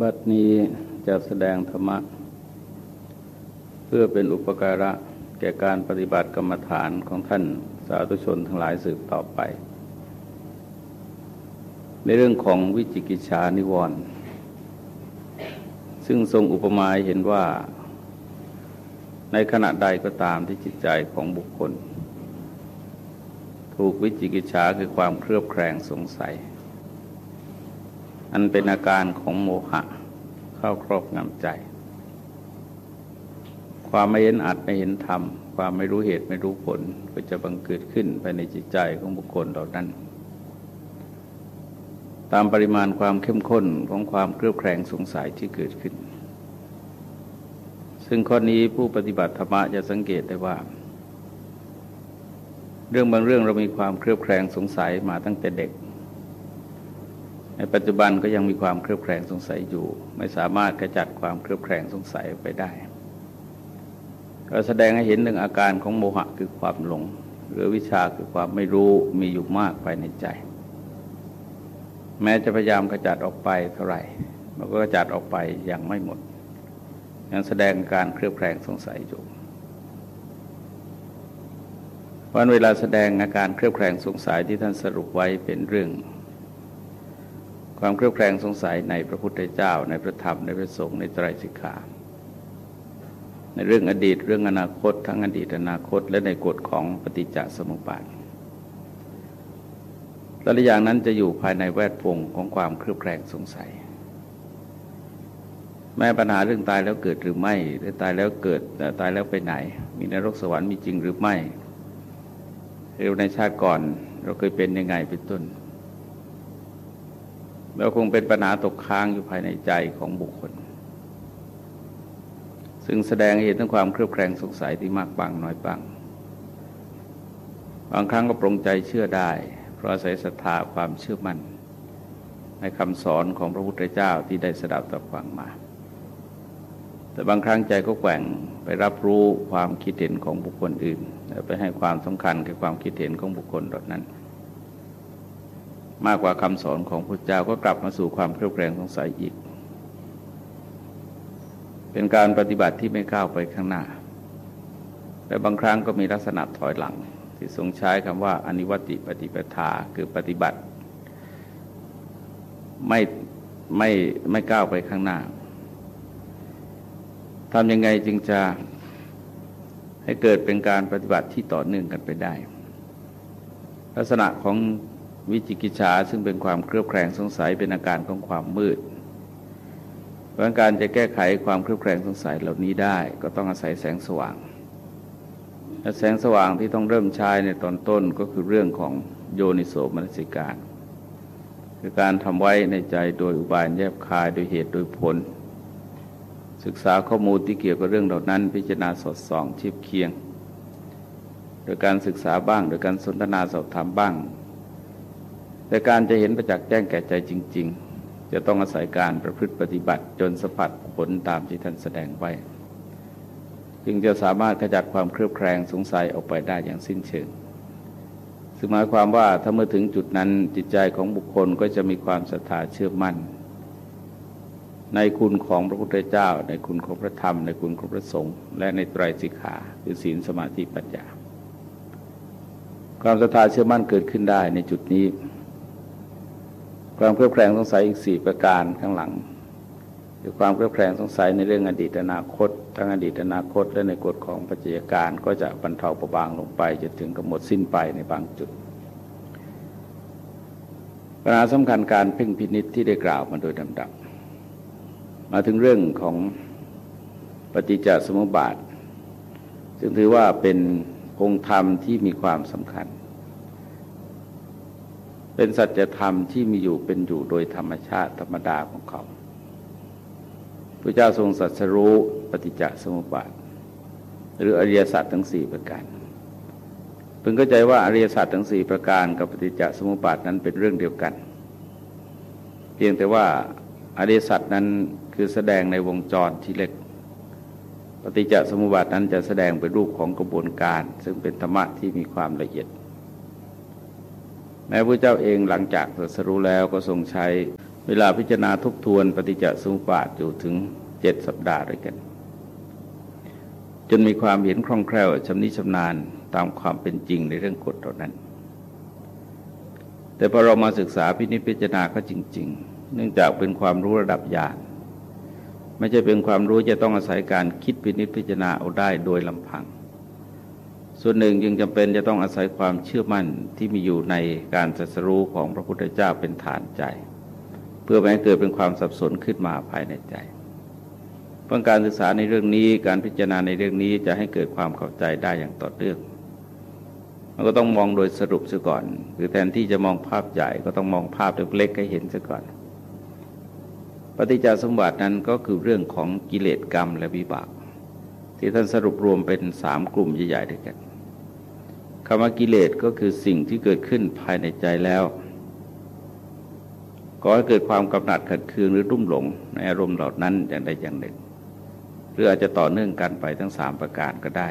บัดนี้จะแสดงธรรมะ เพื่อเป็นอุปการะแก่การปฏิบัติกรรมฐานของท่านสาธุชนทั้งหลายสืบต่อไป ในเรื่องของวิจิกิจฉานิวรณ์ซึ่งทรงอุปมาเห็นว่า ในขณะใดก็ตามที่จิตใจของบุคคล ถูกวิจิกิจฉาคือความเครือบแคลงสงสัย อันเป็นอาการของโมหะเข้าครอบงำใจ ความไม่เห็นอัดไม่เห็นธรรม ความไม่รู้เหตุไม่รู้ผลก็จะบังเกิดขึ้นภายในจิตใจของบุคคลเหล่านั้น ตามปริมาณความเข้มข้นของความเครือบแคลงสงสัยที่เกิดขึ้น ซึ่งข้อนี้ผู้ปฏิบัติธรรมะจะสังเกตได้ว่า เรื่องบางเรื่องเรามีความเครือบแคลงสงสัยมาตั้งแต่เด็ก ในปัจจุบันก็ยังมีความเครือบแคลงสงสัยอยู่ ไม่สามารถกระจัดความเครือบแคลงสงสัยไปได้ ก็แสดงให้เห็นหนึ่งอาการของโมหะคือความหลง หรือวิชาคือความไม่รู้มีอยู่มากภายในใจ แม้จะพยายามกระจัดออกไปเท่าไหร่ มันก็กระจัดออกไปอย่างไม่หมด ยังแสดงการเครือบแคลงสงสัยอยู่วันเวลาแสดงอาการเครือบแคลงสงสัยที่ท่านสรุปไว้เป็นเรื่อง ความเครือบแคลงสงสัยในพระพุทธเจ้า ในพระธรรมในพระสงฆ์ในไตรสิกขาในเรื่องอดีตเรื่องอนาคต ทั้งอดีตอนาคต และในกฎของปฏิจจสมุปบาทแต่ละอย่างนั้นจะอยู่ภายในแวดวงของความเครือบแคลงสงสัย แม้ปัญหาเรื่องตายแล้วเกิดหรือไม่หรือตายแล้วเกิดแต่ตายแล้วไปไหน มีนรกสวรรค์มีจริงหรือไม่เร็วในชาติก่อน เราเคยเป็นยังไงเป็นต้น แล้วคงเป็นปัญหาตกค้างอยู่ภายในใจของบุคคล ซึ่งแสดงเหตุถึงความเครือบแคลงสงสัยที่มากบางน้อยบาง บางครั้งก็ปรงใจเชื่อได้ เพราะอาศัยศรัทธาความเชื่อมั่น ในคำสอนของพระพุทธเจ้าที่ได้สดับตับฟังมา แต่บางครั้งใจก็แกว่งไปรับรู้ความคิดเห็นของบุคคลอื่นและไปให้ความสำคัญกับความคิดเห็นของบุคคลเหล่านั้น มากกว่าคำสอนของพระเจ้าก็กลับมาสู่ความเครียดแรงสงสัยอีก เป็นการปฏิบัติที่ไม่ก้าวไปข้างหน้าแต่บางครั้งก็มีลักษณะถอยหลัง ที่ทรงใช้คำว่าอนิวติปฏิปทาคือปฏิบัติ ไม่ไม่ไม่ก้าวไปข้างหน้าทำยังไงจึงจะให้เกิดเป็นการปฏิบัติที่ต่อเนื่องกันไปได้ ลักษณะของ วิจิกิจฉาซึ่งเป็นความเครือบแคลงสงสัยเป็นอาการของความมืดเพราะการจะแก้ไขความเครือบแคลงสงสัยเหล่านี้ได้ ก็ต้องอาศัยแสงสว่างและแสงสว่างที่ต้องเริ่มใช้ในตอนต้นก็คือเรื่องของโยนิโสมนสิการ คือการทำไว้ในใจโดยอุบายแยบคายโดยเหตุโดยผล ศึกษาข้อมูลที่เกี่ยวกับเรื่องเหล่านั้น พิจารณาสอดส่องชิบเคียง โดยการศึกษาบ้าง โดยการสนทนาสอบถามบ้าง แต่การจะเห็นประจักษ์แจ้งแก่ใจจริง ๆ จะต้องอาศัยการประพฤติปฏิบัติ จนสัมผัสผลตามที่ท่านแสดงไว้ จึงจะสามารถขจัดความเครือบแคลงสงสัยออกไปได้อย่างสิ้นเชิงซึ่งหมายความว่าถ้าเมื่อถึงจุดนั้นจิตใจของบุคคลก็จะมีความศรัทธาเชื่อมั่น ในคุณของพระพุทธเจ้า ในคุณของพระธรรม ในคุณของพระสงฆ์และในไตรสิกขาคือศีลสมาธิปัญญา ความศรัทธาเชื่อมั่นเกิดขึ้นได้ในจุดนี้ ความเครือบแคลงสงสัยอีกสี่ประการข้างหลังคือความเครือบแคลงสงสัยในเรื่องอดีตอนาคต ทั้งอดีตอนาคต และในกฎของปัจจัยการก็จะบรรเทาเบาบางลงไปจนถึงกับหมดสิ้นไปในบางจุดปัญหาสำคัญการเพ่งพินิษที่ได้กล่าวมาโดยลำดับ มาถึงเรื่องของปฏิจจสมุปบาท ซึ่งถือว่าเป็นองค์ธรรมที่มีความสำคัญ เป็นสัจธรรมที่มีอยู่เป็นอยู่โดยธรรมชาติธรรมดาของเขาพระเจ้าทรงสัตรู้ปฏิจจสมุปบาท หรืออริยสัจทั้งสี่ประการเพิ่งเข้าใจว่าอริยสัจทั้งสี่ประการกับปฏิจจสมุปบาทนั้นเป็นเรื่องเดียวกัน เพียงแต่ว่าอริยสัจนั้นคือแสดงในวงจรที่เล็ก ปฏิจจสมุปบาทนั้นจะแสดงเป็นรูปของกระบวนการ ซึ่งเป็นธรรมะที่มีความละเอียด แม้พระเจ้าเองหลังจากตรัสรู้แล้วก็ทรงใช้เวลาพิจารณาทบทวนปฏิจจสมุปบาทอยู่ถึงเจ็ดสัปดาห์ด้วยกัน จนมีความเห็นคล่องแคล่วชำนิชำนาญตามความเป็นจริงในเรื่องกฎเหล่านั้น แต่พอเรามาศึกษาพินิจพิจารณาก็จริง ๆ เนื่องจากเป็นความรู้ระดับญาณไม่ใช่เป็นความรู้จะต้องอาศัยการคิดพินิจพิจารณาเอาได้โดยลำพัง ส่วนหนึ่งจึงจำเป็นจะต้องอาศัยความเชื่อมั่นที่มีอยู่ในการจัสรู้ของพระพุทธเจ้าเป็นฐานใจ เพื่อไม่ให้เกิดเป็นความสับสนขึ้นมาภายในใจเพื่อการศึกษาในเรื่องนี้การพิจารณาในเรื่องนี้จะให้เกิดความเข้าใจได้อย่างต่อเนื่องมันก็ต้องมองโดยสรุปซะก่อนคือแทนที่จะมองภาพใหญ่ก็ต้องมองภาพเล็กๆให้เห็นซะก่อน ปฏิจจสมบัตินั้นก็คือเรื่องของกิเลสกรรมและวิบาก ที่ท่านสรุปรวมเป็นสามกลุ่มใหญ่ๆด้วยกัน คำว่ากิเลสก็คือสิ่งที่เกิดขึ้นภายในใจแล้วก็ให้เกิดความกำหนัดขัดเคืองหรือรุ่มหลงในอารมณ์เหล่านั้นอย่างใดอย่างหนึ่ง หรืออาจจะต่อเนื่องกันไปทั้งสามประการก็ได้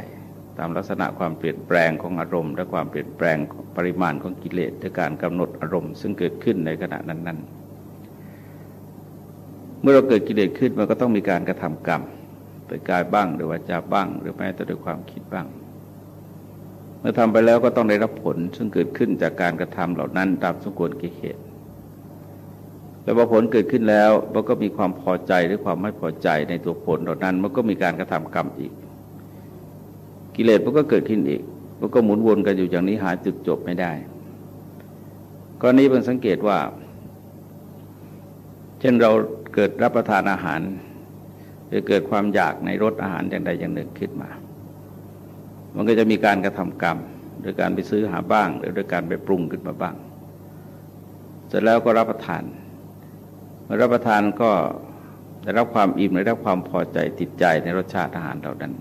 ตามลักษณะความเปลี่ยนแปลงของอารมณ์ และความเปลี่ยนแปลงปริมาณของกิเลสด้วยการกำหนดอารมณ์ ซึ่งเกิดขึ้นในขณะนั้น ๆ เมื่อเราเกิดกิเลสขึ้นมันก็ต้องมีการกระทำกรรมโดยกายบ้างหรือวาจะบ้าง หรือแม้แต่ด้วยความคิดบ้าง เมื่อทำไปแล้วก็ต้องได้รับผลซึ่งเกิดขึ้นจากการกระทำเหล่านั้นตามสมควรกิเหตุ แล้วพอผลเกิดขึ้นแล้วมันก็มีความพอใจหรือความไม่พอใจในตัวผลเหล่านั้นมันก็มีการกระทำกรรมอีก กิเลสมันก็เกิดขึ้นอีกมันก็หมุนวนกันอยู่อย่างนี้หาจุดจบไม่ได้กรณีเพิ่งสังเกตว่า เช่นเราเกิดรับประทานอาหาร หรือเกิดความอยากในรสอาหารอย่างใดอย่างหนึ่งขึ้นมา มันก็จะมีการกระทำกรรม โดยการไปซื้อหาบ้าง หรือโดยการไปปรุงขึ้นมาบ้าง เสร็จแล้วก็รับประทานเมื่อรับประทานก็ได้รับความอิ่มได้รับความพอใจติดใจในรสชาติอาหารเหล่านั้น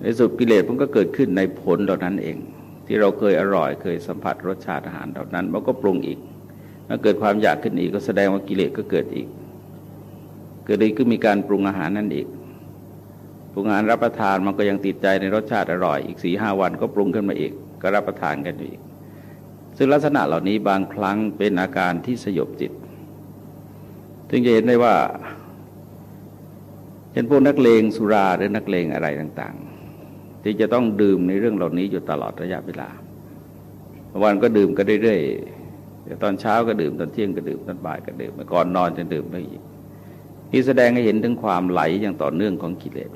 ในสุดกิเลสมันก็เกิดขึ้นในผลเหล่านั้นเอง ที่เราเคยอร่อยเคยสัมผัสรสชาติอาหารเหล่านั้นมันก็ปรุงอีกถ้าเกิดความอยากขึ้นอีกก็แสดงว่ากิเลสก็เกิดอีก เกิดอีกก็มีการปรุงอาหารนั่นอีก ปรุงอาหารรับประทานมันก็ยังติดใจในรสชาติอร่อยอีกสี่ห้าวันก็ปรุงขึ้นมาอีก ก็รับประทานกันอีก ซึ่งลักษณะเหล่านี้บางครั้งเป็นอาการที่สยบจิตถึงจะเห็นได้ว่าเช่นพวกนักเลงสุราหรือนักเลงอะไรต่างๆ ที่จะต้องดื่มในเรื่องเหล่านี้อยู่ตลอดระยะเวลาวันก็ดื่มก็เรื่อยแต่ตอนเช้าก็ดื่มตอนเที่ยงก็ดื่มตอนบ่ายก็ดื่มก่อนนอนจะดื่มไปอีกนี่แสดงให้เห็นถึงความไหลอย่างต่อเนื่องของกิเลส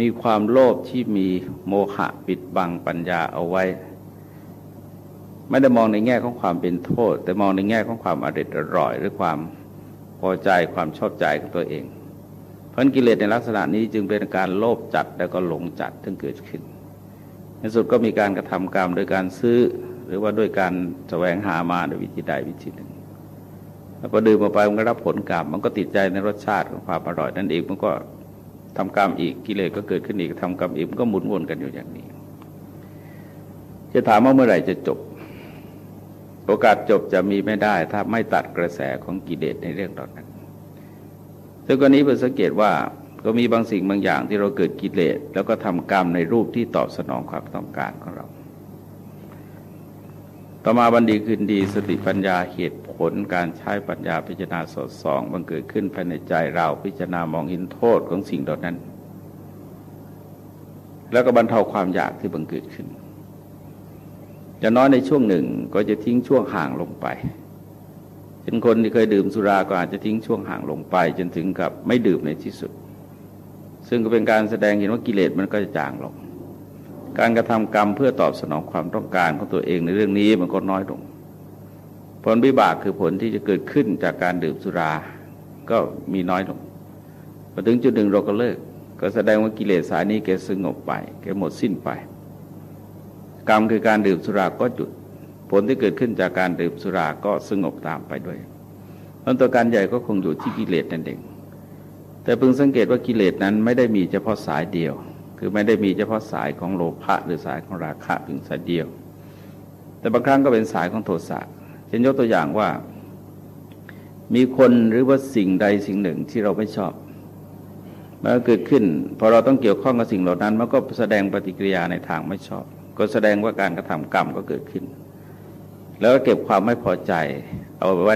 มีความโลภที่มีโมหะปิดบังปัญญาเอาไว้ ไม่ได้มองในแง่ของความเป็นโทษ แต่มองในแง่ของความอริดอร่อย หรือความพอใจความชอบใจของตัวเองเพราะกิเลสในลักษณะนี้จึงเป็นการโลภจัดแล้วก็หลงจัดทึ่งเกิดขึ้น ในสุดก็มีการกระทำกรรมโดยการซื้อ หรือว่าด้วยการแสวงหามาโดยวิธีใดวิธีหนึ่งแล้วพอดื่มไปมันก็รับผลกรรมมันก็ติดใจในรสชาติของความอร่อยนั่นเองมันก็ ทำกรรมอีกกิเลสก็เกิดขึ้นอีกทำกรรมอีกมันก็หมุนวนกันอยู่อย่างนี้ จะถามว่าเมื่อไหร่จะจบ โอกาสจบจะมีไม่ได้ ถ้าไม่ตัดกระแสของกิเลสในเรื่องตอนนั้นซึ่งกรณีเพื่อสังเกตว่าก็มีบางสิ่งบางอย่างที่เราเกิดกิเลสแล้วก็ทำกรรมในรูปที่ตอบสนองความต้องการของเรา ต่อมาบันดีคืนดีสติปัญญาเหตุผลการใช้ปัญญาพิจารณาสอดส่องบังเกิดขึ้นภายในใจเราพิจารณามองเห็นโทษของสิ่งเหล่านั้น แล้วก็บรรเทาความอยากที่บังเกิดขึ้นจะน้อยในช่วงหนึ่งก็จะทิ้งช่วงห่างลงไปเช่นคนที่เคยดื่มสุราก็อาจจะทิ้งช่วงห่างลงไป จนถึงกับไม่ดื่มในที่สุด ซึ่งก็เป็นการแสดงเห็นว่ากิเลสมันก็จะจางลง การกระทำกรรมเพื่อตอบสนองความต้องการของตัวเองในเรื่องนี้มันก็น้อยลง ผลวิบากคือผลที่จะเกิดขึ้นจากการดื่มสุรา ก็มีน้อยลงพอถึงจุดหนึ่งเราก็เลิก ก็แสดงว่ากิเลสสายนี้แกสงบไปแกหมดสิ้นไป กรรมคือการดื่มสุราก็จุด ผลที่เกิดขึ้นจากการดื่มสุราก็สงบตามไปด้วยเพราะตัวการใหญ่ก็คงอยู่ที่กิเลสนั่นเองแต่พึงสังเกตว่ากิเลสนั้นไม่ได้มีเฉพาะสายเดียว คือไม่ได้มีเฉพาะสายของโลภะหรือสายของราคะเพียงสายเดียว แต่บางครั้งก็เป็นสายของโทสะเช่นยกตัวอย่างว่า มีคนหรือว่าสิ่งใดสิ่งหนึ่งที่เราไม่ชอบมันเกิดขึ้นพอเราต้องเกี่ยวข้องกับสิ่งเหล่านั้นมันก็แสดงปฏิกิริยาในทางไม่ชอบ ก็แสดงว่าการกระทำกรรมก็เกิดขึ้น แล้วก็เก็บความไม่พอใจ เอาไว้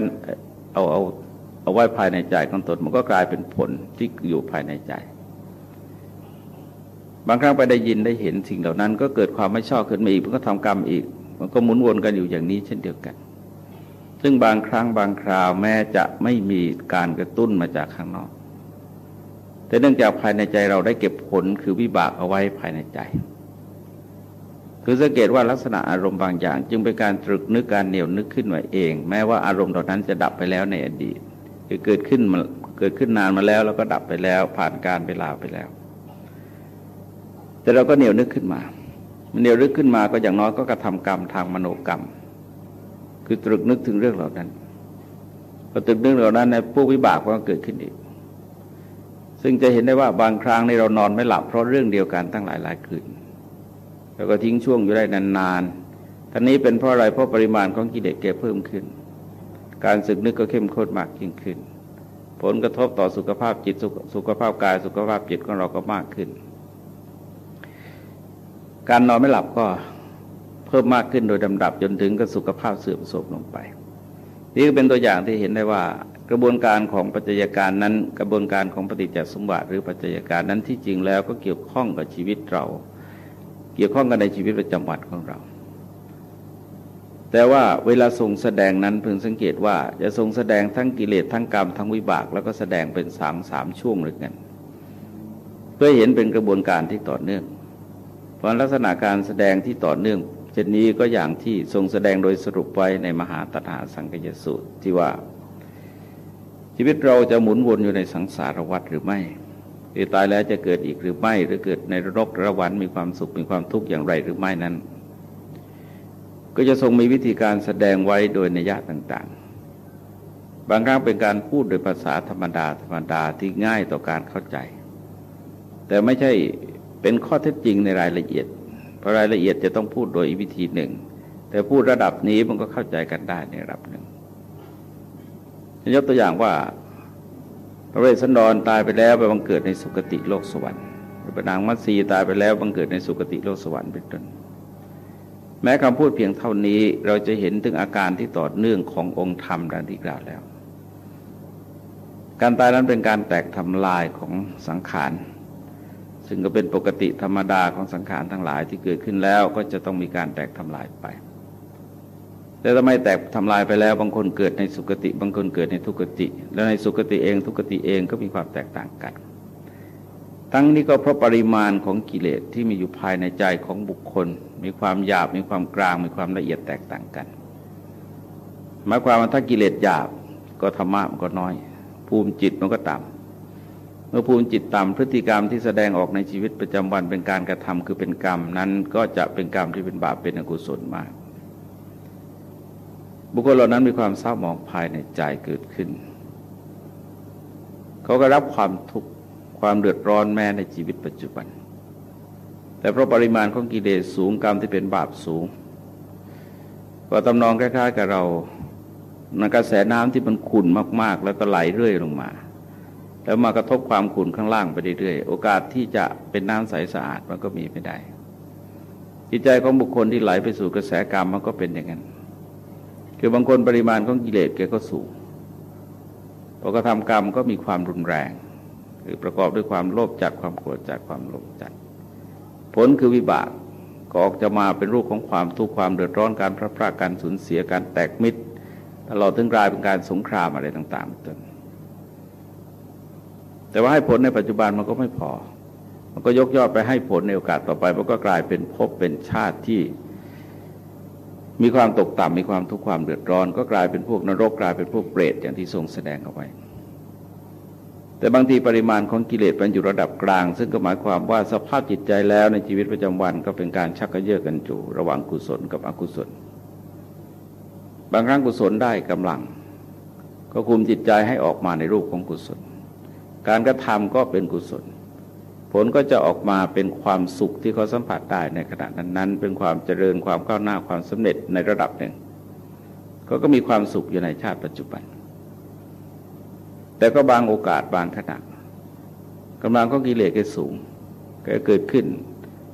เอาเอาเอาไว้ภายในใจของตนมันก็กลายเป็นผลที่อยู่ภายในใจ บางครั้งไปได้ยินได้เห็นสิ่งเหล่านั้น ก็เกิดความไม่ชอบขึ้นมาอีกมันก็ทำกรรมอีก มันก็หมุนวนกันอยู่อย่างนี้เช่นเดียวกัน ซึ่งบางครั้งบางคราวแม้จะไม่มีการกระตุ้นมาจากข้างนอก แต่เนื่องจากภายในใจเราได้เก็บผลคือวิบากเอาไว้ภายในใจ คือสังเกตว่าลักษณะอารมณ์บางอย่าง จึงเป็นการตรึกนึกการเหนียวนึกขึ้นมาเอง แม้ว่าอารมณ์เหล่านั้นจะดับไปแล้วในอดีตคือเกิดขึ้นมาเกิดขึ้นนานมาแล้วแล้วก็ดับไปแล้วผ่านการเวลาไปแล้ว แต่เราก็เหนียวนึกขึ้นมา มันเหนียวนึกขึ้นมาก็อย่างน้อยก็กระทำกรรมทางมโนกรรม คือตรึกนึกถึงเรื่องเหล่านั้นพอตรึกนึกเหล่านั้นในผู้วิบากก็เกิดขึ้นอีก ซึ่งจะเห็นได้ว่าบางครั้งในเรานอนไม่หลับเพราะเรื่องเดียวกันตั้งหลายหลายคืนแล้วก็ทิ้งช่วงอยู่ได้นานๆท่านี้เป็นเพราะอะไรเพราะปริมาณของกิเลสแก่เพิ่มขึ้น การสึกนึกก็เข้มข้นมากยิ่งขึ้น ผลกระทบต่อสุขภาพจิตสุขภาพกายสุขภาพจิตของเราก็มากขึ้น การนอนไม่หลับก็เพิ่มมากขึ้นโดยลำดับจนถึงกับสุขภาพเสื่อมโทรมลงไป นี่ก็เป็นตัวอย่างที่เห็นได้ว่ากระบวนการของปัจจัยการนั้น กระบวนการของปฏิจจสมบัติหรือปัจจัยการนั้นที่จริงแล้วก็เกี่ยวข้องกับชีวิตเรา เกี่ยวข้องกันในชีวิตประจำวันของเรา แต่ว่าเวลาทรงแสดงนั้นเพิ่งสังเกตว่าจะทรงแสดงทั้งกิเลสทั้งกรรมทั้งวิบาก แล้วก็แสดงเป็นสามสามช่วงหรือกัน เพื่อเห็นเป็นกระบวนการที่ต่อเนื่อง เพราะลักษณะการแสดงที่ต่อเนื่องเช่นนี้ก็อย่างที่ทรงแสดงโดยสรุปไว้ในมหาตถาสังกยสูตรที่ว่า ชีวิตเราจะหมุนวนอยู่ในสังสารวัฏหรือไม่หรือตายแล้วจะเกิดอีกหรือไม่ หรือเกิดในรกระวันมีความสุขมีความทุกข์อย่างไรหรือไม่นั้น ก็จะทรงมีวิธีการแสดงไว้โดยนัยยะต่าง ๆ บางครั้งเป็นการพูดโดยภาษาธรรมดาธรรมดาที่ง่ายต่อการเข้าใจ แต่ไม่ใช่ เป็นข้อเท็จจริงในรายละเอียด เพราะรายละเอียดจะต้องพูดโดยวิธีหนึ่ง แต่พูดระดับนี้มันก็เข้าใจกันได้ในระดับหนึ่งยกตัวอย่างว่า พระเวสสันดรตายไปแล้วไปบังเกิดในสุคติโลกสวรรค์พระนางมัตสีตายไปแล้วบังเกิดในสุคติโลกสวรรค์เป็นต้นแม้คำพูดเพียงเท่านี้เราจะเห็นถึงอาการที่ต่อเนื่องขององค์ธรรมดังที่กล่าวแล้ว การตายนั้นเป็นการแตกทำลายของสังขาร ซึ่งก็เป็นปกติธรรมดาของสังขารทั้งหลายที่เกิดขึ้นแล้วก็จะต้องมีการแตกทำลายไป แต่ทำไมแตกทำลายไปแล้วบางคนเกิดในสุคติ บางคนเกิดในทุกติ แล้วในสุคติเองทุกติเองก็มีความแตกต่างกัน ทั้งนี้ก็เพราะปริมาณของกิเลสที่มีอยู่ภายในใจของบุคคล มีความหยาบ มีความกลาง มีความละเอียดแตกต่างกัน หมายความว่าถ้ากิเลสหยาบก็ธรรมะมันก็น้อย ภูมิจิตมันก็ต่ำ เมื่อภูมิจิตต่ำพฤติกรรมที่แสดงออกในชีวิตประจำวันเป็นการกระทำคือเป็นกรรม นั้นก็จะเป็นกรรมที่เป็นบาปเป็นอกุศลมาก บุคคลเหล่านั้นมีความเศร้าหมองภายในใจเกิดขึ้น เขาก็รับความทุกข์ความเดือดร้อนแม้ในชีวิตปัจจุบัน แต่เพราะปริมาณของกิเลสสูงกรรมที่เป็นบาปสูง ก็ตำนองคล้ายๆกับเราในกระแสน้ำที่มันขุ่นมาก ๆ แล้วก็ไหลเรื่อยลงมา แล้วมากระทบความขุ่นข้างล่างไปเรื่อยๆ โอกาสที่จะเป็นน้ำใสสะอาดมันก็มีไม่ได้ จิตใจของบุคคลที่ไหลไปสู่กระแสกรรมมันก็เป็นอย่างนั้น คือบางคนปริมาณของกิเลสแกก็สูงพอกระทำกรรมก็มีความรุนแรงคือประกอบด้วยความโลภจัดความโกรธจัดความโลภจัด ผลคือวิบากก็ออกจะมาเป็นรูปของความทุกข์ความเดือดร้อนการพระพราการสูญเสียการแตกมิตรตลอดถึงกลายเป็นการสงครามอะไรต่างๆจน แต่ว่าให้ผลในปัจจุบันมันก็ไม่พอ มันก็ยกยอดไปให้ผลในโอกาสต่อไป มันก็กลายเป็นภพเป็นชาติที่ มีความตกต่ำมีความทุกข์ความเดือดร้อน ก็กลายเป็นพวกนรกกลายเป็นพวกเปรตอย่างที่ทรงแสดงเอาไว้ แต่บางทีปริมาณของกิเลสมันอยู่ระดับกลาง ซึ่งก็หมายความว่าสภาพจิตใจแล้วในชีวิตประจำวันก็เป็นการชักกระเยาะกันจูระหว่างกุศลกับอกุศล บางครั้งกุศลได้กำลัง ก็คุมจิตใจให้ออกมาในรูปของกุศล การกระทำก็เป็นกุศล ผลก็จะออกมาเป็นความสุขที่เขาสัมผัสได้ในขณะนั้นๆ เป็นความเจริญความก้าวหน้าความสำเร็จในระดับหนึ่งเขาก็มีความสุขอยู่ในชาติปัจจุบัน แต่ก็บางโอกาสบางขณะกำลังของกิเลสก็สูงก็เกิดขึ้น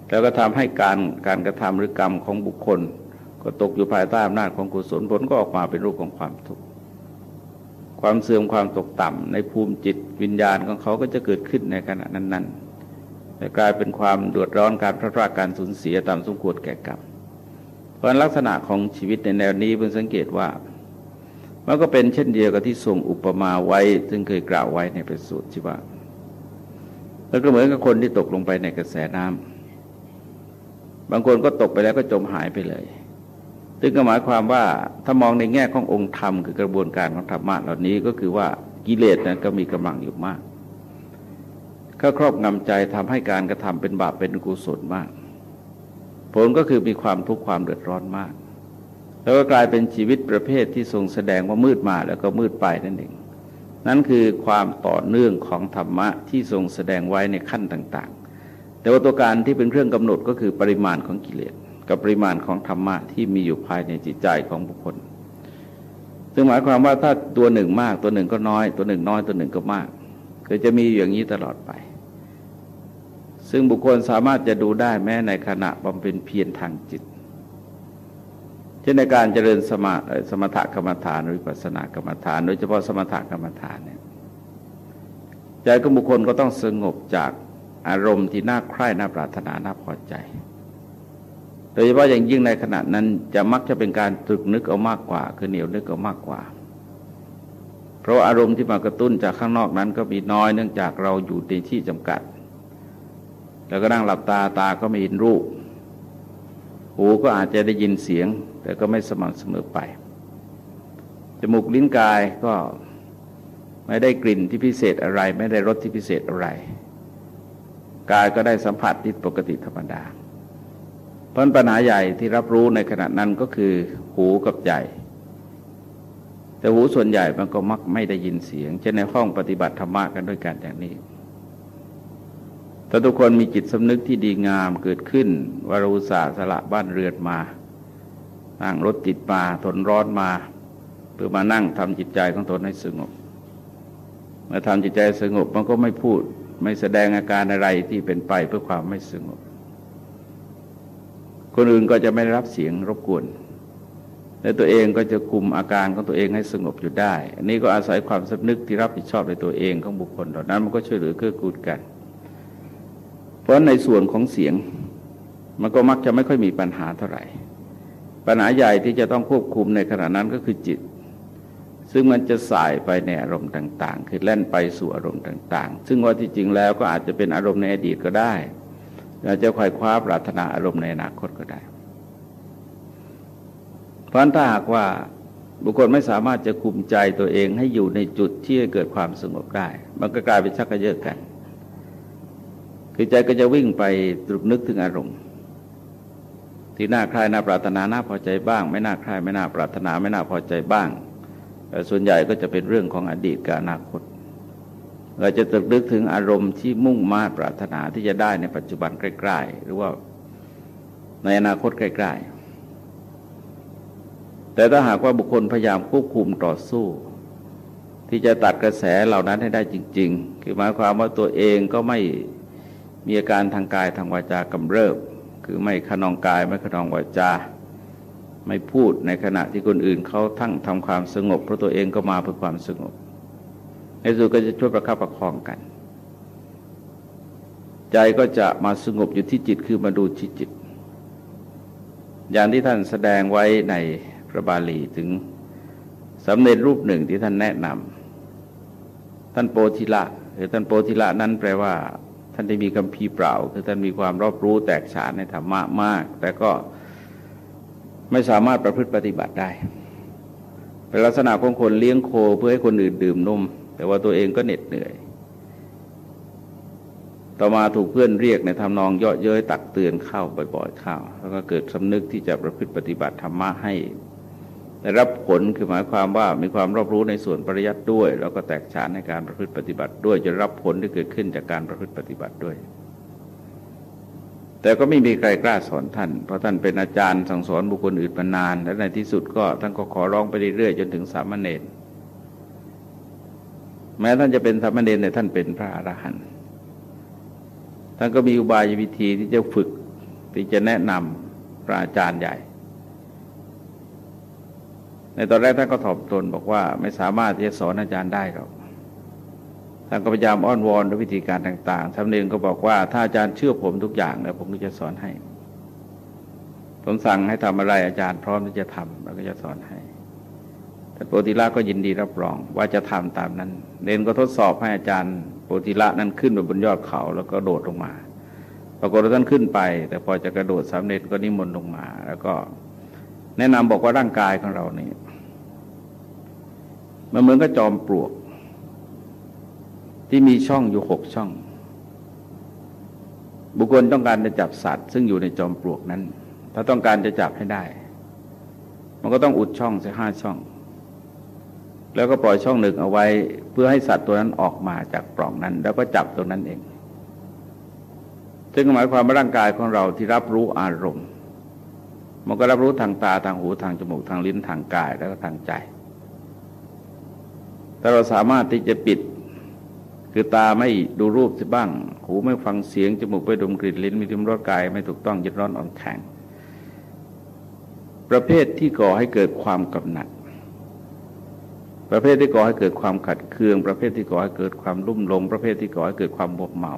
แล้วก็ทำให้การการกระทำหรือกรรมของบุคคล ก็ตกอยู่ภายใต้อำนาจของกุศลผลก็ออกมาเป็นรูปของความทุกข์ ความเสื่อมความตกต่ำในภูมิจิตวิญญาณของเขาก็จะเกิดขึ้นในขณะนั้นๆแต่กลายเป็นความเดือดร้อนการพลาดพลาดการสูญเสียตามสมควรแก่กรรมเพราะลักษณะของชีวิตในแนวนี้เพิ่งสังเกตว่ามันก็เป็นเช่นเดียวกับที่ทรงอุปมาไว้ ซึ่งเคยกล่าวไว้ในประสูตรที่ว่าแล้วก็เหมือนกับคนที่ตกลงไปในกระแสน้ำบางคนก็ตกไปแล้วก็จมหายไปเลย ซึ่งก็หมายความว่าถ้ามองในแง่ขององค์ธรรมคือกระบวนการของธรรมะเหล่านี้ก็คือว่ากิเลสนั้นก็มีกำลังอยู่มากก็ครอบงำใจทำให้การกระทำเป็นบาปเป็นกุศลมาก ผลก็คือมีความทุกข์ความเดือดร้อนมาก แล้วก็กลายเป็นชีวิตประเภทที่ทรงแสดงว่ามืดมาแล้วก็มืดไปนั่นเองนั่นคือความต่อเนื่องของธรรมะที่ทรงแสดงไว้ในขั้นต่าง ๆ แต่ว่าตัวการที่เป็นเครื่องกำหนดก็คือปริมาณของกิเลส กับปริมาณของธรรมะที่มีอยู่ภายในจิตใจของบุคคล ซึ่งหมายความว่าถ้าตัวหนึ่งมากตัวหนึ่งก็น้อย ตัวหนึ่งน้อยตัวหนึ่งก็มากก็จะมีอย่างนี้ตลอดไป ซึ่งบุคคลสามารถจะดูได้แม้ในขณะบำเพ็ญเพียรทางจิต เช่นในการเจริญสมาสมถกรรมฐานหรือปัสนากรรมฐาน โดยเฉพาะสมถกรรมฐานเนี่ยใจของบุคคลก็ต้องสงบจากอารมณ์ที่น่าใคร่น่าปรารถนาน่าพอใจ ดยเฉพาะอย่างยิ่งในขณะนั้นจะมักจะเป็นการตรึกนึกเอามากกว่า คือเหนียวนึกเอามากกว่า เพราะอารมณ์ที่มากระตุ้นจากข้างนอกนั้นก็มีน้อยเนื่องจากเราอยู่ในที่จำกัด แล้วก็นั่งหลับตาตาก็ไม่เห็นรูป หูก็อาจจะได้ยินเสียง แต่ก็ไม่สม่ำเสมอไปจมูกลิ้นกายก็ไม่ได้กลิ่นที่พิเศษอะไร ไม่ได้รสที่พิเศษอะไร กายก็ได้สัมผัสที่ปกติธรรมดา ราะปัญหาใหญ่ที่รับรู้ในขณะนั้นก็คือหูกับใจ แต่หูส่วนใหญ่มันก็มักไม่ได้ยินเสียง เช่นในห้องปฏิบัติธรรมะกันด้วยกันอย่างนี้ แต่ทุกคนมีจิตสำนึกที่ดีงามเกิดขึ้นวารุษาสละบ้านเรือนมานั่งรถติดมาทนร้อนมาเพื่อมานั่งทำจิตใจของตนให้สงบ เมื่อทำจิตใจสงบมันก็ไม่พูดไม่แสดงอาการอะไรที่เป็นไปเพื่อความไม่สงบ คนอื่นก็จะไม่ได้รับเสียงรบกวนและตัวเองก็จะคุมอาการของตัวเองให้สงบอยู่ได้ อันนี้ก็อาศัยความสำนึกที่รับผิดชอบในตัวเองของบุคคลเหล่านั้นมันก็ช่วยเหลือเกื้อกูลกัน เพราะในส่วนของเสียงมันก็มักจะไม่ค่อยมีปัญหาเท่าไหร่ ปัญหาใหญ่ที่จะต้องควบคุมในขณะนั้นก็คือจิต ซึ่งมันจะสายไปในอารมณ์ต่าง ๆ คือแล่นไปสู่อารมณ์ต่าง ๆ ซึ่งว่าที่จริงแล้วก็อาจจะเป็นอารมณ์ในอดีตก็ได้ เราจะคอยคว้าปรารถนาอารมณ์ในอนาคตก็ได้ เพราะถ้าหากว่าบุคคลไม่สามารถจะคุมใจตัวเองให้อยู่ในจุดที่เกิดความสงบได้ มันก็กลายเป็นชักกระเยอะกัน คือใจก็จะวิ่งไปตรึกนึกถึงอารมณ์ ที่น่าใคร่น่าปรารถนาน่าพอใจบ้าง ไม่น่าใคร่ไม่น่าปรารถนาไม่น่าพอใจบ้างแต่ส่วนใหญ่ก็จะเป็นเรื่องของอดีตกับอนาคต เราจะตรึกนึกถึงอารมณ์ที่มุ่งมาปรารถนาที่จะได้ในปัจจุบันใกล้ ๆ หรือว่าในอนาคตใกล้ ๆ แต่ถ้าหากว่าบุคคลพยายามควบคุมต่อสู้ ที่จะตัดกระแสเหล่านั้นให้ได้จริง ๆ คือหมายความว่าตัวเองก็ไม่มีอาการทางกายทางวาจากำเริบ คือไม่ขนองกายไม่ขนองวาจา ไม่พูดในขณะที่คนอื่นเขาทั้งทำความสงบเพราะตัวเองก็มาเพื่อความสงบ ในสุดก็จะช่วยประคับประคองกัน ใจก็จะมาสงบอยู่ที่จิตคือมาดูที่จิต อย่างที่ท่านแสดงไว้ในพระบาลีถึงสำเร็จรูปหนึ่งที่ท่านแนะนำท่านโปธิละหรือท่านโปธิละนั้นแปลว่า ท่านได้มีคำพีเปล่า คือท่านมีความรอบรู้แตกฉานในธรรมะมาก แต่ก็ไม่สามารถประพฤติปฏิบัติได้เป็นลักษณะของคนเลี้ยงโคเพื่อให้คนอื่นดื่มนม แต่ว่าตัวเองก็เหน็ดเหนื่อย ต่อมาถูกเพื่อนเรียกในทำนองเยาะเย้ยตักเตือนเข้าบ่อยๆเข้า แล้วก็เกิดสำนึกที่จะประพฤติปฏิบัติธรรมะให้ได้รับผลคือหมายความว่ามีความรอบรู้ในส่วนปริยัติด้วย แล้วก็แตกฉานในการประพฤติปฏิบัติด้วยจะรับผลที่เกิดขึ้นจากการประพฤติปฏิบัติด้วย แต่ก็ไม่มีใครกล้าสอนท่าน เพราะท่านเป็นอาจารย์สั่งสอนบุคคลอื่นมานาน และในที่สุดก็ท่านก็ขอร้องไปเรื่อยๆจนถึงสามเณร แม้ท่านจะเป็นธรรมเนรแต่ท่านเป็นพระอรหันต์ท่านก็มีอุบายวิธีที่จะฝึกที่จะแนะนำพระอาจารย์ใหญ่ ในตอนแรกท่านก็ถอบตนบอกว่าไม่สามารถที่จะสอนอาจารย์ได้หรอกท่านก็พยายามอ้อนวอนด้วยวิธีการต่างๆทำเนรก็บอกว่าถ้าอาจารย์เชื่อผมทุกอย่างแล้วผมก็จะสอนให้ ผมสั่งให้ทำอะไรอาจารย์พร้อมที่จะทำแล้วก็จะสอนให้แต่โปติละก็ยินดีรับรองว่าจะทำตามนั้น เนนก็ทดสอบให้อาจารย์โปติละนั้นขึ้นไปบนยอดเขาแล้วก็โดดลงมา ปรากฏว่าท่านขึ้นไป แต่พอจะกระโดดสำเร็จก็นิมนต์ลงมา แล้วก็แนะนำบอกว่าร่างกายของเรานี่มันเหมือนกับจอมปลวก ที่มีช่องอยู่หกช่อง บุคคลต้องการจะจับสัตว์ ซึ่งอยู่ในจอมปลวกนั้น ถ้าต้องการจะจับให้ได้ มันก็ต้องอุดช่องสักห้าช่อง แล้วก็ปล่อยช่องหนึ่งเอาไว้ เพื่อให้สัตว์ตัวนั้นออกมาจากปล่องนั้น แล้วก็จับตรงนั้นเอง ซึ่งหมายความว่าร่างกายของเราที่รับรู้อารมณ์ มันก็รับรู้ทางตาทางหูทางจมูกทางลิ้นทางกายแล้วก็ทางใจ แต่เราสามารถที่จะปิดคือตาไม่ดูรูปสิบ้าง หูไม่ฟังเสียง จมูกไม่ดมกลิ่น ลิ้นไม่ดมรสกาย ไม่ถูกต้องยึดร้อนอ่อนแข็ง ประเภทที่ก่อให้เกิดความกำหนัด ประเภทที่ก่อให้เกิดความขัดเคือง ประเภทที่ก่อให้เกิดความรุ่มหลง ประเภทที่ก่อให้เกิดความบวมเมา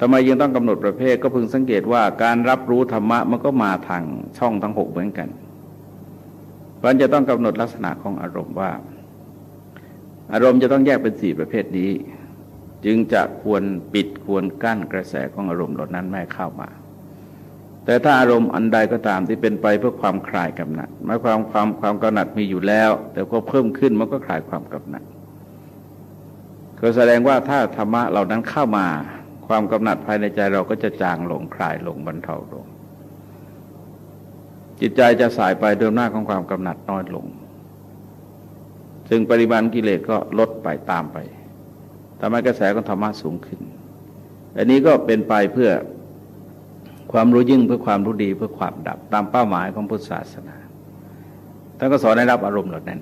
ทำไมยังต้องกำหนดประเภทก็พึงสังเกตว่าการรับรู้ธรรมะมันก็มาทางช่องทั้งหกเหมือนกันเพราะจะต้องกำหนดลักษณะของอารมณ์ว่า อารมณ์จะต้องแยกเป็นสี่ประเภทนี้ จึงจะควรปิดควรกั้นกระแสของอารมณ์เหล่านั้นไม่เข้ามา แต่ถ้าอารมณ์อันใดก็ตามที่เป็นไปเพื่อความคลายกำหนัดหมายความความความกำหนัดมีอยู่แล้ว แต่ก็เพิ่มขึ้นมันก็คลายความกำหนัดก็แสดงว่าถ้าธรรมะเหล่านั้นเข้ามา ความกำหนัดภายในใจเราก็จะจางลงคลายลงบรรเทาลง จิตใจจะสายไปเดิมหน้าของความกำหนัดน้อยลง ซึ่งปริมาณกิเลสก็ลดไปตามไปทำให้กระแสของธรรมะสูงขึ้น อันนี้ก็เป็นไปเพื่อ ความรู้ยิ่งเพื่อความรู้ดีเพื่อความดับ ตามเป้าหมายของพุทธศาสนาท่านก็สอนให้รับอารมณ์เหล่านั้น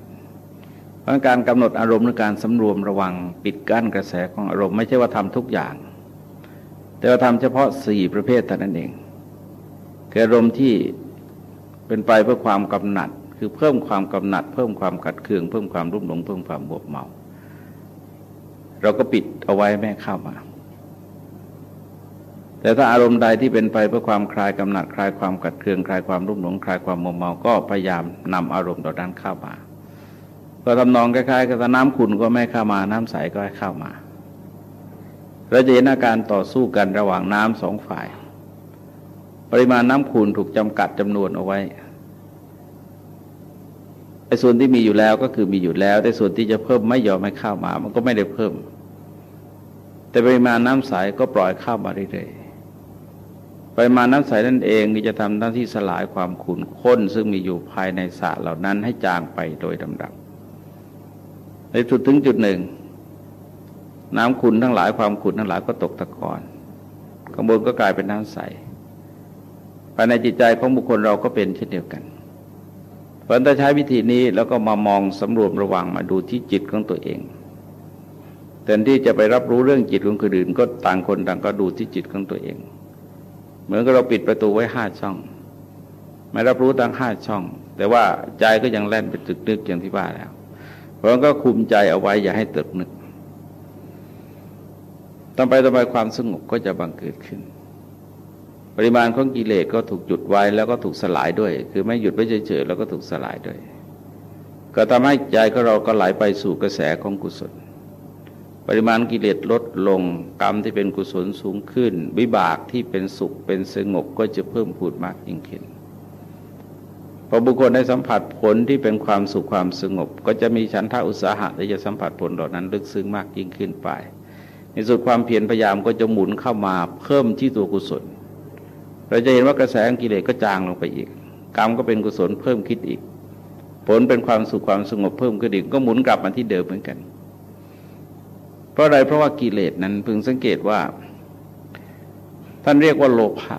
เพราะการกำหนดอารมณ์หรือการสำรวมระวังปิดกั้นกระแสของอารมณ์ไม่ใช่ว่าทำทุกอย่าง แต่ว่าทำเฉพาะสี่ประเภทเท่านั้นเองคืออารมณ์ที่เป็นไปเพื่อความกำหนัด คือเพิ่มความกำหนัด เพิ่มความขัดเคือง เพิ่มความรุ่มหลงเพิ่มความบวบเมา เราก็ปิดเอาไว้แม่เข้ามา แต่ถ้าอารมณ์ใดที่เป็นไปเพื่อความคลายกำหนัดคลายความขัดเคืองคลายความรุ่มหลงคลายความโมเมา ก็พยายามนำอารมณ์ต่อด้านเข้ามาก็ทำนองคล้ายๆกับน้ำขุ่นก็ไม่เข้ามาน้ำใสก็ให้เข้ามาเราจะเห็นอาการต่อสู้กันระหว่างน้ำสองฝ่าย ปริมาณน้ำขุ่นถูกจำกัดจำนวนเอาไว้ไอ้ส่วนที่มีอยู่แล้วก็คือมีอยู่แล้ว แต่ส่วนที่จะเพิ่มไม่ยอมให้เข้ามา มันก็ไม่ได้เพิ่ม แต่ปริมาณน้ำใสก็ปล่อยเข้ามาเรื่อยๆ ปริมาณน้ำใสนั่นเองที่จะทำหน้าที่สลายความขุ่นข้น ซึ่งมีอยู่ภายในสระเหล่านั้นให้จางไปโดยลำดับในจุดถึงจุดหนึ่ง น้ำขุ่นทั้งหลายความขุ่นทั้งหลายก็ตกตะกอนข้างบนก็กลายเป็นน้ำใสภายในจิตใจของบุคคลเราก็เป็นเช่นเดียวกันเพราะถ้าใช้วิธีนี้แล้วก็มามองสำรวมระวังมาดูที่จิตของตัวเองแทนที่จะไปรับรู้เรื่องจิตของคนอื่นก็ต่างคนต่างก็ดูที่จิตของตัวเอง เหมือนกับเราปิดประตูไว้ห้าช่องไม่รับรู้ทั้งห้าช่อง แต่ว่าใจก็ยังแล่นไปตึกนึกอย่างที่ว่าแล้ว เพราะก็คุมใจเอาไว้อย่าให้ตึกนึกต่อไปต่อไปความสงบก็จะบังเกิดขึ้น ปริมาณของกิเลสก็ถูกหยุดไว้แล้วก็ถูกสลายด้วย คือไม่หยุดไว้เฉยๆแล้วก็ถูกสลายด้วย ก็ทำให้ใจของเราก็ไหลไปสู่กระแสของกุศล ปริมาณกิเลสลดลงกรรมที่เป็นกุศลสูงขึ้น วิบากที่เป็นสุขเป็นสงบก็จะเพิ่มพูดมากยิ่งขึ้นพอบุคคลได้สัมผัสผลที่เป็นความสุขความสงบ ก็จะมีฉันทาอุตสาหะที่จะสัมผัสผลเหล่านั้นลึกซึ้งมากยิ่งขึ้นไป ในสุดความเพียรพยายามก็จะหมุนเข้ามาเพิ่มที่ตัวกุศล เราจะเห็นว่ากระแสกิเลสก็จางลงไปอีก กรรมก็เป็นกุศลเพิ่มคิดอีก ผลเป็นความสุขความสงบเพิ่มขึ้นอีกก็หมุนกลับมาที่เดิมเหมือนกัน เพราะอะไรเพราะว่ากิเลสนั้นพึงสังเกตว่า ท่านเรียกว่าโลภะ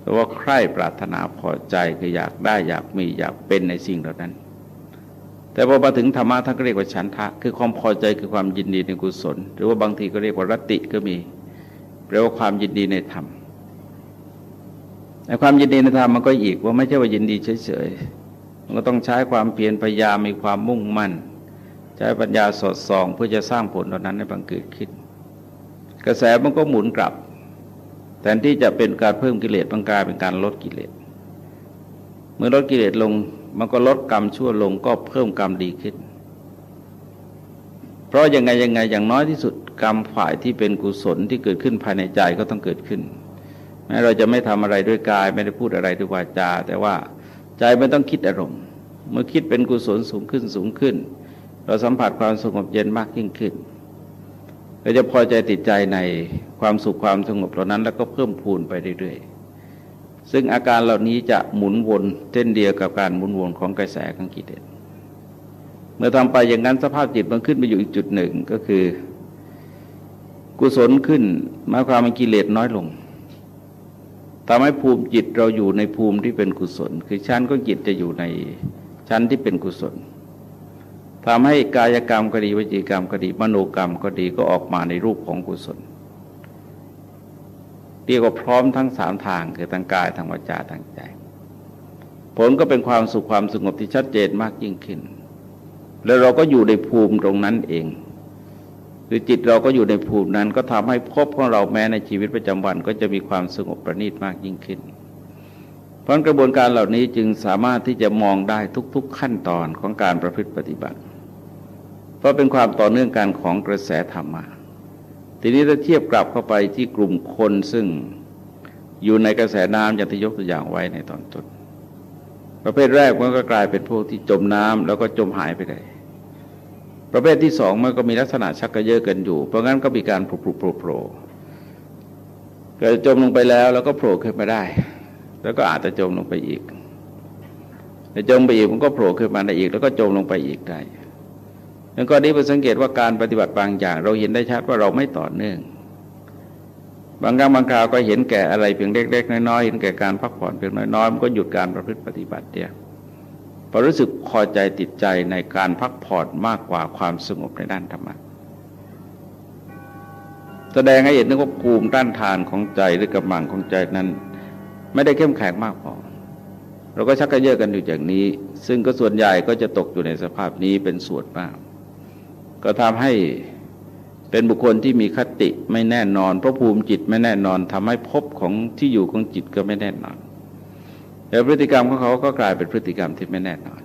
แปลว่าใคร่ปรารถนาพอใจคืออยากได้อยากมีอยากเป็นในสิ่งเหล่านั้น แต่พอมาถึงธรรมะท่านก็เรียกว่าฉันทะ คือความพอใจคือความยินดีในกุศล หรือว่าบางทีก็เรียกว่ารติก็มีแปลว่าความยินดีในธรรมแต่ความยินดีในธรรมมันก็อีกว่าไม่ใช่ว่ายินดีเฉยๆมันก็ต้องใช้ความเพียรพยายามมีความมุ่งมั่น ใช้ปัญญาสอดส่องเพื่อจะสร้างผลเหล่านั้นให้บังเกิดขึ้น กระแสมันก็หมุนกลับแทนที่จะเป็นการเพิ่มกิเลสบางกลายเป็นการลดกิเลสเมื่อลดกิเลสลงมันก็ลดกรรมชั่วลงก็เพิ่มกรรมดีขึ้น เพราะยังไงยังไงอย่างน้อยที่สุดกรรมฝ่ายที่เป็นกุศลที่เกิดขึ้นภายในใจก็ต้องเกิดขึ้นแม้เราจะไม่ทำอะไรด้วยกาย ไม่ได้พูดอะไรด้วยวาจา แต่ว่าใจไม่ต้องคิดอารมณ์ เมื่อคิดเป็นกุศลสูงขึ้นสูงขึ้น เราสัมผัสความสงบเย็นมากยิ่งขึ้นเราจะพอใจติดใจในความสุขความสงบเหล่านั้น แล้วก็เพิ่มพูนไปเรื่อยๆ ซึ่งอาการเหล่านี้จะหมุนวนเช่นเดียวกับการหมุนวนของกระแสของกิเลสเมื่อทำไปอย่างนั้นสภาพจิตมันขึ้นไปอยู่อีกจุดหนึ่งก็คือ กุศลขึ้นมาความมันกิเลสน้อยลงทำให้ภูมิจิตเราอยู่ในภูมิที่เป็นกุศล คือชั้นก็จิตจะอยู่ในชั้นที่เป็นกุศล ทำให้กายกรรมก็ดีวิจิกรรมก็ดีมโนกรรมก็ดีก็ออกมาในรูปของกุศลเรียกว่าพร้อมทั้งสามทางคือทางกายทางวาจาทางใจ ผลก็เป็นความสุขความสงบที่ชัดเจนมากยิ่งขึ้น แล้วเราก็อยู่ในภูมิตรงนั้นเองคือจิตเราก็อยู่ในภูมินั้น ก็ทำให้พบของเราแม้ในชีวิตประจำวัน ก็จะมีความสงบประณีตมากยิ่งขึ้น เพราะกระบวนการเหล่านี้จึงสามารถที่จะมองได้ทุก ๆ ขั้นตอนของการประพฤติปฏิบัติ เพราะเป็นความต่อเนื่องกันของกระแสธรรมะทีนี้ถ้าเทียบกลับเข้าไปที่กลุ่มคนซึ่งอยู่ในกระแสน้ำอย่างที่ยกตัวอย่างไว้ในตอนต้นประเภทแรกมันก็กลายเป็นพวกที่จมน้ำแล้วก็จมหายไปเลยประเภทที่สองมันก็มีลักษณะชักกระเยอะกันอยู่ เพราะงั้นก็มีการโผล่โผล่โผล่เกิดจมลงไปแล้วแล้วก็โผล่ขึ้นมาได้ แล้วก็อาจจะจมลงไปอีกแต่จมไปอีกมันก็โผล่ขึ้นมาได้อีก แล้วก็จมลงไปอีกได้ แล้วก็นี้เป็นสังเกตว่าการปฏิบัติบางอย่าง เราเห็นได้ชัดว่าเราไม่ต่อเนื่อง บางครั้งบางคราวก็เห็นแก่อะไรเพียงเล็ก ๆ น้อยๆเห็นแก่การพักผ่อนเพียงน้อยๆมันก็หยุดการประพฤติปฏิบัติเดียวพอรู้สึกพอใจติดใจในการพักผ่อนมากกว่าความสงบในด้านธรรมะแสดงให้เห็นว่าภูมิด้านทานของใจหรือกำลังของใจนั้น ไม่ได้เข้มแข็งมากพอเราก็ชักกระเยอะกันอยู่อย่างนี้ ซึ่งก็ส่วนใหญ่ก็จะตกอยู่ในสภาพนี้เป็นส่วนมาก ก็ทำให้เป็นบุคคลที่มีคติไม่แน่นอนเพราะภูมิจิตไม่แน่นอนทำให้พบของที่อยู่ของจิตก็ไม่แน่นอนแต่พฤติกรรมของเขาก็กลายเป็นพฤติกรรมที่ไม่แน่นอน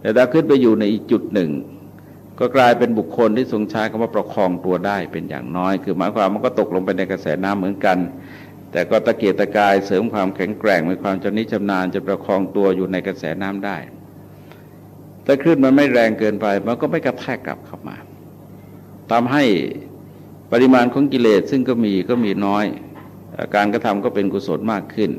แต่ถ้าขึ้นไปอยู่ในอีกจุดหนึ่ง ก็กลายเป็นบุคคลที่ทรงใช้คำว่าประคองตัวได้เป็นอย่างน้อย คือหมายความมันก็ตกลงไปในกระแสน้ำเหมือนกัน แต่ก็ตะเกียกตะกายเสริมความแข็งแกร่งมีความจำนิชำนาญจะประคองตัวอยู่ในกระแสน้ำได้ ถ้าคลื่นมันไม่แรงเกินไป มันก็ไม่กระแทกกลับเข้ามาทำให้ปริมาณของกิเลสซึ่งก็มีก็มีน้อย การกระทำก็เป็นกุศลมากขึ้น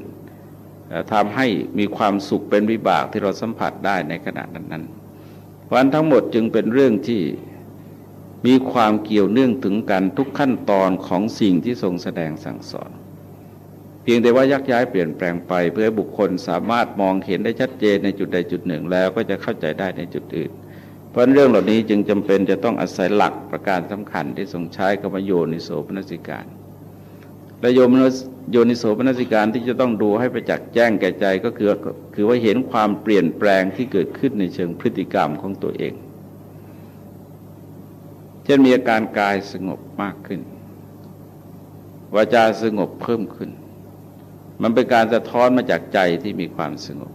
ทำให้มีความสุขเป็นวิบากที่เราสัมผัสได้ในขณะนั้นๆเพราะทั้งหมดจึงเป็นเรื่องที่มีความเกี่ยวเนื่องถึงกันทุกขั้นตอนของสิ่งที่ทรงแสดงสั่งสอน เพียงแต่ว่ายักย้ายเปลี่ยนแปลงไป เพื่อให้บุคคลสามารถมองเห็นได้ชัดเจนในจุดใดจุดหนึ่ง แล้วก็จะเข้าใจได้ในจุดอื่น เพราะเรื่องเหล่านี้จึงจำเป็นจะต้องอาศัยหลักประการสำคัญที่ทรงใช้กรรมโยนิโสปนสิการและโยมโยนิโสปนสิการที่จะต้องดูให้ประจักษ์แจ้งแก่ใจก็คือคือว่าเห็นความเปลี่ยนแปลงที่เกิดขึ้นในเชิงพฤติกรรมของตัวเอง เช่นมีอาการกายสงบมากขึ้น วาจาสงบเพิ่มขึ้น มันเป็นการสะท้อนมาจากใจที่มีความสงบ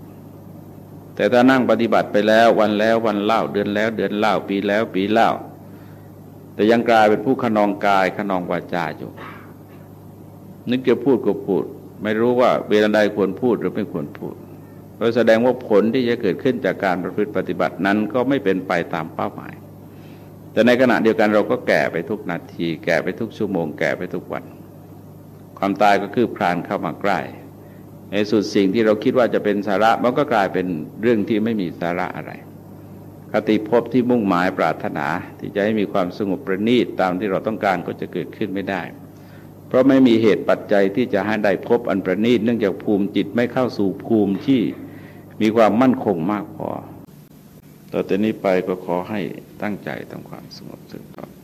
แต่ถ้านั่งปฏิบัติไปแล้ววันแล้ววันเล่าเดือนแล้วเดือนเล่าปีแล้วปีเล่า แต่ยังกลายเป็นผู้ขนองกายขนองวาจาอยู่ นึกจะพูดก็พูด ไม่รู้ว่าเวลาใดควรพูดหรือไม่ควรพูดเพราะแสดงว่าผลที่จะเกิดขึ้นจากการประพฤติปฏิบัตินั้นก็ไม่เป็นไปตามเป้าหมาย แต่ในขณะเดียวกันเราก็แก่ไปทุกนาที แก่ไปทุกชั่วโมง แก่ไปทุกวัน ความตายก็คืบคลานเข้ามาใกล้ในสุดสิ่งที่เราคิดว่าจะเป็นสาระมันก็กลายเป็นเรื่องที่ไม่มีสาระอะไรคติภพที่มุ่งหมายปรารถนา ที่จะให้มีความสงบประณีตตามที่เราต้องการก็จะเกิดขึ้นไม่ได้ เพราะไม่มีเหตุปัจจัยที่จะให้ได้พบอันประณีตเนื่องจากภูมิจิตไม่เข้าสู่ภูมิที่มีความมั่นคงมากพอ ต่อจากนี้ไปก็ขอให้ตั้งใจทำความสงบสึกต่อ